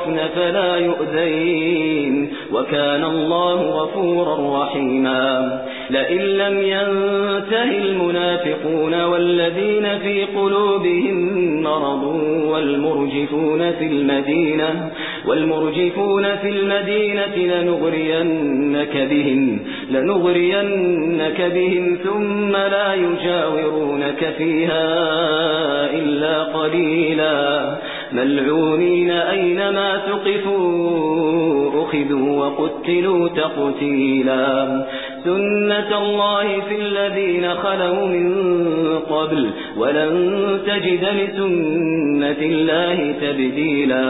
يعرفن فلا يؤذين. وكان الله غفورا رحيما. لئن لم ينته المنافقون والذين في قلوبهم مرض والمرجفون في المدينة والمرجفون في المدينة لنغرينك بهم لنغرينك بهم ثم لا يجاورونك فيها إلا قليلا. ملعونين أينما تقفوا أخذوا وقتلوا تقتيلا. سنة الله في الذين خلوا من قبل ولن تجد لسنة الله تبديلا.